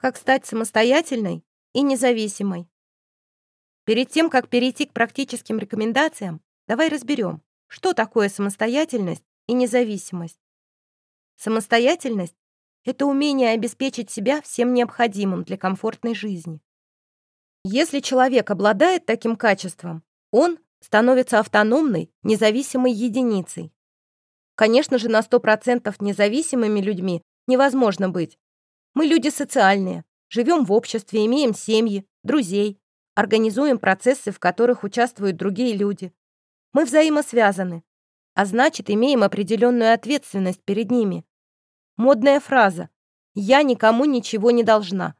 Как стать самостоятельной и независимой. Перед тем, как перейти к практическим рекомендациям, давай разберем, что такое самостоятельность и независимость. Самостоятельность — это умение обеспечить себя всем необходимым для комфортной жизни. Если человек обладает таким качеством, он становится автономной, независимой единицей. Конечно же, на 100% независимыми людьми невозможно быть. Мы люди социальные, живем в обществе, имеем семьи, друзей, организуем процессы, в которых участвуют другие люди. Мы взаимосвязаны, а значит, имеем определенную ответственность перед ними. Модная фраза «я никому ничего не должна»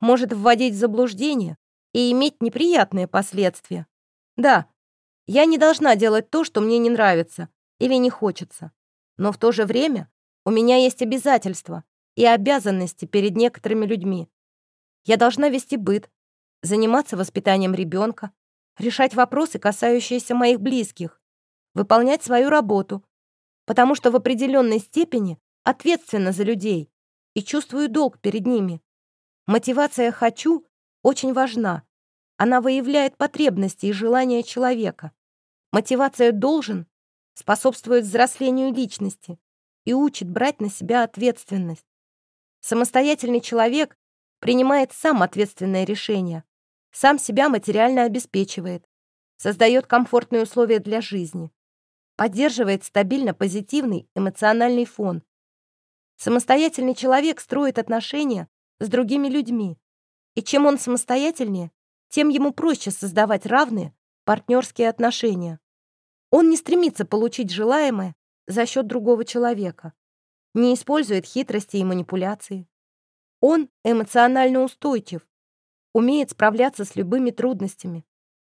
может вводить в заблуждение и иметь неприятные последствия. Да, я не должна делать то, что мне не нравится или не хочется. Но в то же время у меня есть обязательства и обязанности перед некоторыми людьми. Я должна вести быт, заниматься воспитанием ребенка, решать вопросы, касающиеся моих близких, выполнять свою работу, потому что в определенной степени ответственна за людей и чувствую долг перед ними. Мотивация «хочу» очень важна. Она выявляет потребности и желания человека. Мотивация «должен» способствует взрослению личности и учит брать на себя ответственность. Самостоятельный человек принимает сам ответственное решение, сам себя материально обеспечивает, создает комфортные условия для жизни, поддерживает стабильно позитивный эмоциональный фон. Самостоятельный человек строит отношения с другими людьми, и чем он самостоятельнее, тем ему проще создавать равные партнерские отношения. Он не стремится получить желаемое за счет другого человека, не использует хитрости и манипуляции. Он эмоционально устойчив, умеет справляться с любыми трудностями.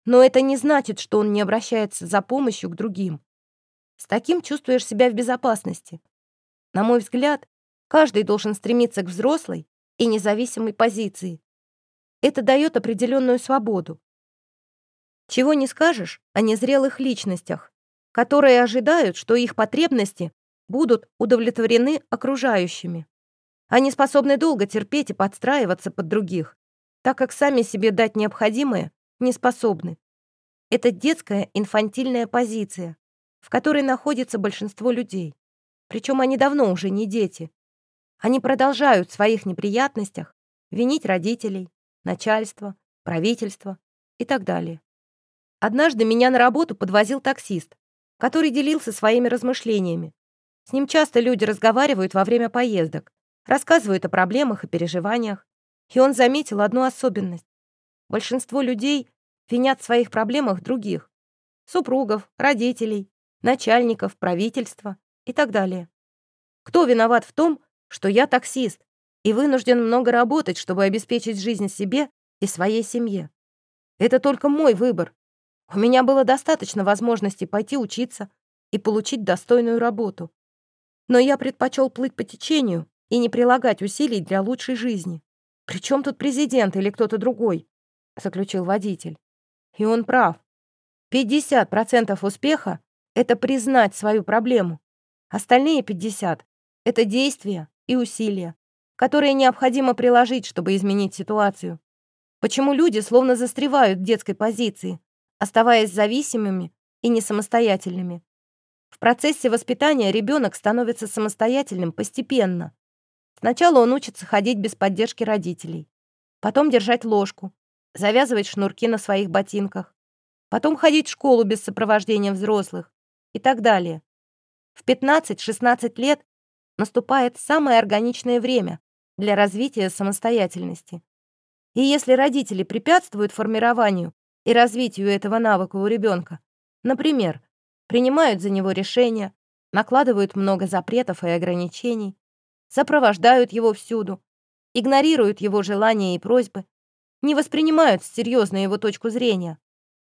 Но это не значит, что он не обращается за помощью к другим. С таким чувствуешь себя в безопасности. На мой взгляд, каждый должен стремиться к взрослой и независимой позиции. Это дает определенную свободу. Чего не скажешь о незрелых личностях, которые ожидают, что их потребности будут удовлетворены окружающими. Они способны долго терпеть и подстраиваться под других, так как сами себе дать необходимое не способны. Это детская инфантильная позиция, в которой находится большинство людей. Причем они давно уже не дети. Они продолжают в своих неприятностях винить родителей, начальство, правительство и так далее. Однажды меня на работу подвозил таксист, который делился своими размышлениями. С ним часто люди разговаривают во время поездок, рассказывают о проблемах и переживаниях, и он заметил одну особенность. Большинство людей винят в своих проблемах других. Супругов, родителей, начальников, правительства и так далее. Кто виноват в том, что я таксист и вынужден много работать, чтобы обеспечить жизнь себе и своей семье? Это только мой выбор. У меня было достаточно возможностей пойти учиться и получить достойную работу. Но я предпочел плыть по течению и не прилагать усилий для лучшей жизни. «При чем тут президент или кто-то другой?» — заключил водитель. И он прав. 50% успеха — это признать свою проблему. Остальные 50 — это действия и усилия, которые необходимо приложить, чтобы изменить ситуацию. Почему люди словно застревают в детской позиции, оставаясь зависимыми и не самостоятельными? В процессе воспитания ребенок становится самостоятельным постепенно, Сначала он учится ходить без поддержки родителей, потом держать ложку, завязывать шнурки на своих ботинках, потом ходить в школу без сопровождения взрослых и так далее. В 15-16 лет наступает самое органичное время для развития самостоятельности. И если родители препятствуют формированию и развитию этого навыка у ребенка, например, принимают за него решения, накладывают много запретов и ограничений, сопровождают его всюду, игнорируют его желания и просьбы, не воспринимают серьезно его точку зрения,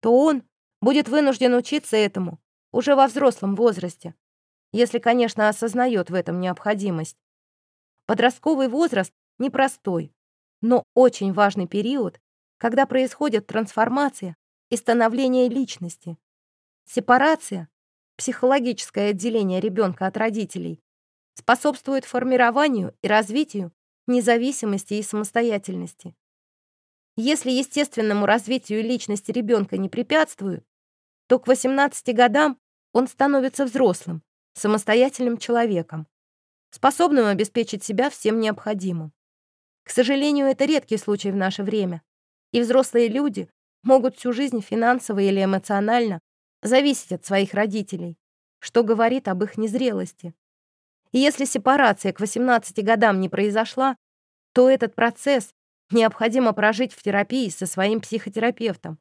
то он будет вынужден учиться этому уже во взрослом возрасте, если, конечно, осознает в этом необходимость. Подростковый возраст непростой, но очень важный период, когда происходит трансформация и становление личности. Сепарация, психологическое отделение ребенка от родителей, способствует формированию и развитию независимости и самостоятельности. Если естественному развитию личности ребенка не препятствуют, то к 18 годам он становится взрослым, самостоятельным человеком, способным обеспечить себя всем необходимым. К сожалению, это редкий случай в наше время, и взрослые люди могут всю жизнь финансово или эмоционально зависеть от своих родителей, что говорит об их незрелости. И если сепарация к 18 годам не произошла, то этот процесс необходимо прожить в терапии со своим психотерапевтом.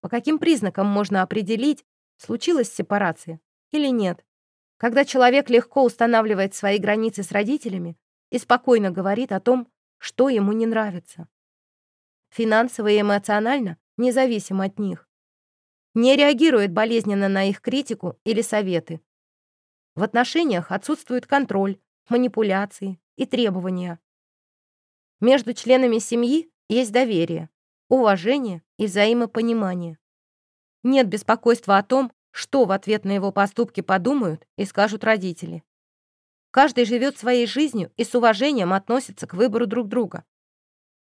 По каким признакам можно определить, случилась сепарация или нет? Когда человек легко устанавливает свои границы с родителями и спокойно говорит о том, что ему не нравится. Финансово и эмоционально независим от них. Не реагирует болезненно на их критику или советы. В отношениях отсутствует контроль, манипуляции и требования. Между членами семьи есть доверие, уважение и взаимопонимание. Нет беспокойства о том, что в ответ на его поступки подумают и скажут родители. Каждый живет своей жизнью и с уважением относится к выбору друг друга.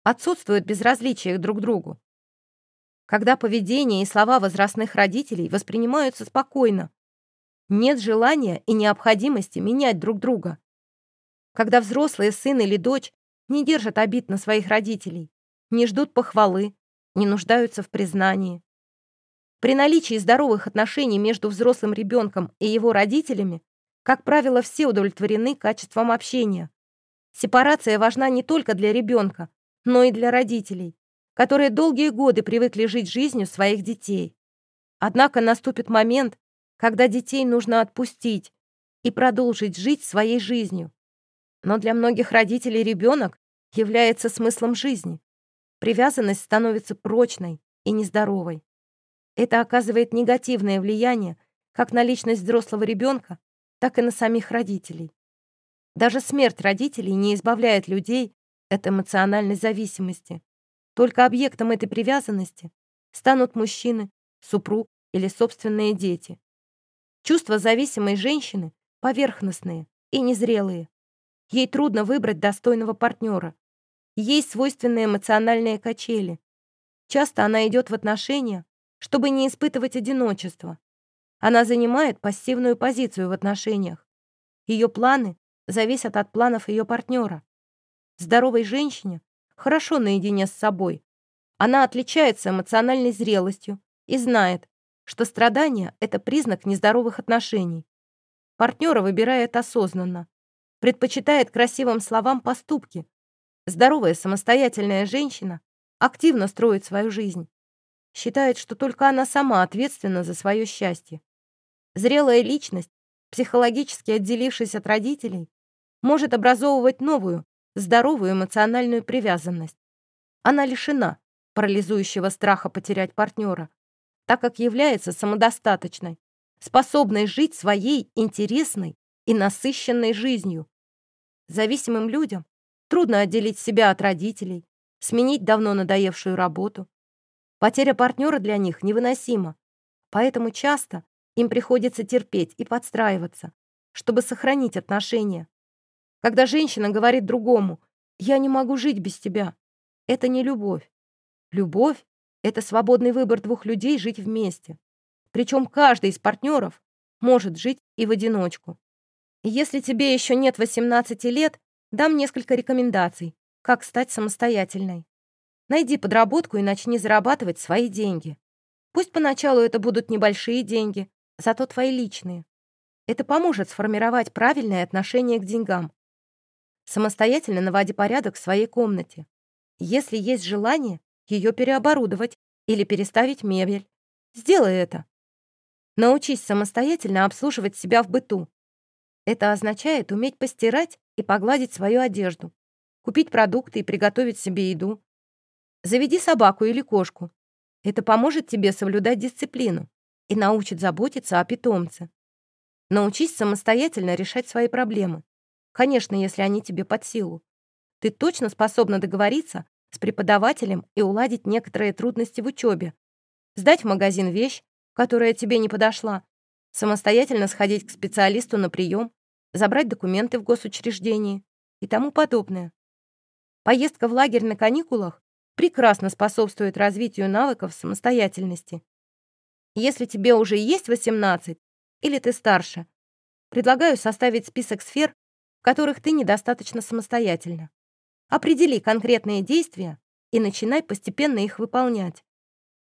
Отсутствует безразличие друг к другу. Когда поведение и слова возрастных родителей воспринимаются спокойно, нет желания и необходимости менять друг друга. Когда взрослые сын или дочь не держат обид на своих родителей, не ждут похвалы, не нуждаются в признании. При наличии здоровых отношений между взрослым ребенком и его родителями, как правило, все удовлетворены качеством общения. Сепарация важна не только для ребенка, но и для родителей, которые долгие годы привыкли жить жизнью своих детей. Однако наступит момент, когда детей нужно отпустить и продолжить жить своей жизнью. Но для многих родителей ребенок является смыслом жизни. Привязанность становится прочной и нездоровой. Это оказывает негативное влияние как на личность взрослого ребенка, так и на самих родителей. Даже смерть родителей не избавляет людей от эмоциональной зависимости. Только объектом этой привязанности станут мужчины, супруг или собственные дети. Чувства зависимой женщины поверхностные и незрелые. Ей трудно выбрать достойного партнера. Ей свойственны эмоциональные качели. Часто она идет в отношения, чтобы не испытывать одиночество. Она занимает пассивную позицию в отношениях. Ее планы зависят от планов ее партнера. Здоровой женщине хорошо наедине с собой. Она отличается эмоциональной зрелостью и знает, что страдание — это признак нездоровых отношений. Партнера выбирает осознанно, предпочитает красивым словам поступки. Здоровая самостоятельная женщина активно строит свою жизнь. Считает, что только она сама ответственна за свое счастье. Зрелая личность, психологически отделившись от родителей, может образовывать новую, здоровую эмоциональную привязанность. Она лишена парализующего страха потерять партнера, так как является самодостаточной, способной жить своей интересной и насыщенной жизнью. Зависимым людям трудно отделить себя от родителей, сменить давно надоевшую работу, Потеря партнера для них невыносима, поэтому часто им приходится терпеть и подстраиваться, чтобы сохранить отношения. Когда женщина говорит другому «я не могу жить без тебя», это не любовь. Любовь — это свободный выбор двух людей жить вместе. Причем каждый из партнеров может жить и в одиночку. если тебе еще нет 18 лет, дам несколько рекомендаций, как стать самостоятельной. Найди подработку и начни зарабатывать свои деньги. Пусть поначалу это будут небольшие деньги, зато твои личные. Это поможет сформировать правильное отношение к деньгам. Самостоятельно наводи порядок в своей комнате. Если есть желание, ее переоборудовать или переставить мебель. Сделай это. Научись самостоятельно обслуживать себя в быту. Это означает уметь постирать и погладить свою одежду, купить продукты и приготовить себе еду, Заведи собаку или кошку. Это поможет тебе соблюдать дисциплину и научит заботиться о питомце. Научись самостоятельно решать свои проблемы. Конечно, если они тебе под силу. Ты точно способна договориться с преподавателем и уладить некоторые трудности в учебе. Сдать в магазин вещь, которая тебе не подошла, самостоятельно сходить к специалисту на прием, забрать документы в госучреждении и тому подобное. Поездка в лагерь на каникулах прекрасно способствует развитию навыков самостоятельности. Если тебе уже есть 18 или ты старше, предлагаю составить список сфер, в которых ты недостаточно самостоятельна. Определи конкретные действия и начинай постепенно их выполнять.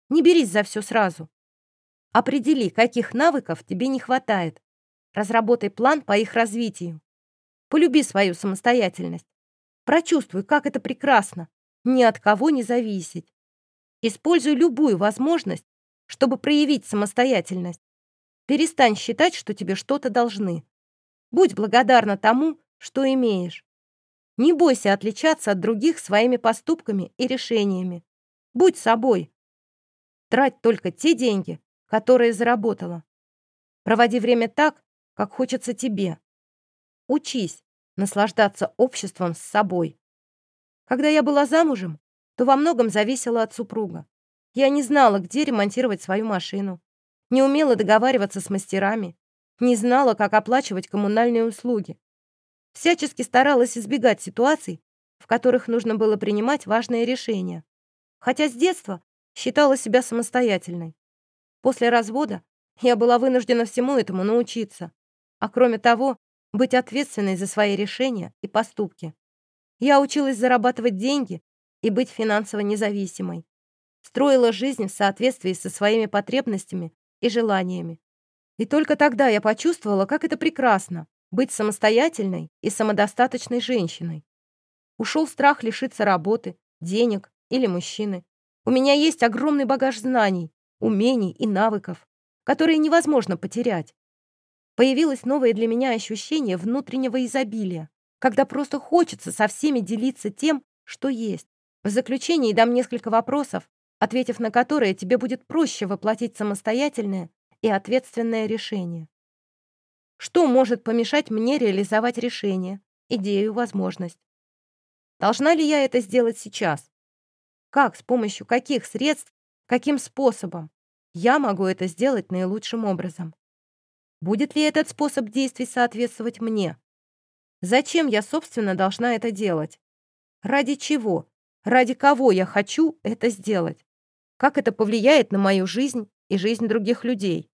Не берись за все сразу. Определи, каких навыков тебе не хватает. Разработай план по их развитию. Полюби свою самостоятельность. Прочувствуй, как это прекрасно. Ни от кого не зависеть. Используй любую возможность, чтобы проявить самостоятельность. Перестань считать, что тебе что-то должны. Будь благодарна тому, что имеешь. Не бойся отличаться от других своими поступками и решениями. Будь собой. Трать только те деньги, которые заработала. Проводи время так, как хочется тебе. Учись наслаждаться обществом с собой. Когда я была замужем, то во многом зависела от супруга. Я не знала, где ремонтировать свою машину, не умела договариваться с мастерами, не знала, как оплачивать коммунальные услуги. Всячески старалась избегать ситуаций, в которых нужно было принимать важные решения. Хотя с детства считала себя самостоятельной. После развода я была вынуждена всему этому научиться, а кроме того, быть ответственной за свои решения и поступки. Я училась зарабатывать деньги и быть финансово независимой. Строила жизнь в соответствии со своими потребностями и желаниями. И только тогда я почувствовала, как это прекрасно — быть самостоятельной и самодостаточной женщиной. Ушел страх лишиться работы, денег или мужчины. У меня есть огромный багаж знаний, умений и навыков, которые невозможно потерять. Появилось новое для меня ощущение внутреннего изобилия, когда просто хочется со всеми делиться тем, что есть. В заключении дам несколько вопросов, ответив на которые тебе будет проще воплотить самостоятельное и ответственное решение. Что может помешать мне реализовать решение, идею, возможность? Должна ли я это сделать сейчас? Как, с помощью каких средств, каким способом? Я могу это сделать наилучшим образом. Будет ли этот способ действий соответствовать мне? Зачем я, собственно, должна это делать? Ради чего? Ради кого я хочу это сделать? Как это повлияет на мою жизнь и жизнь других людей?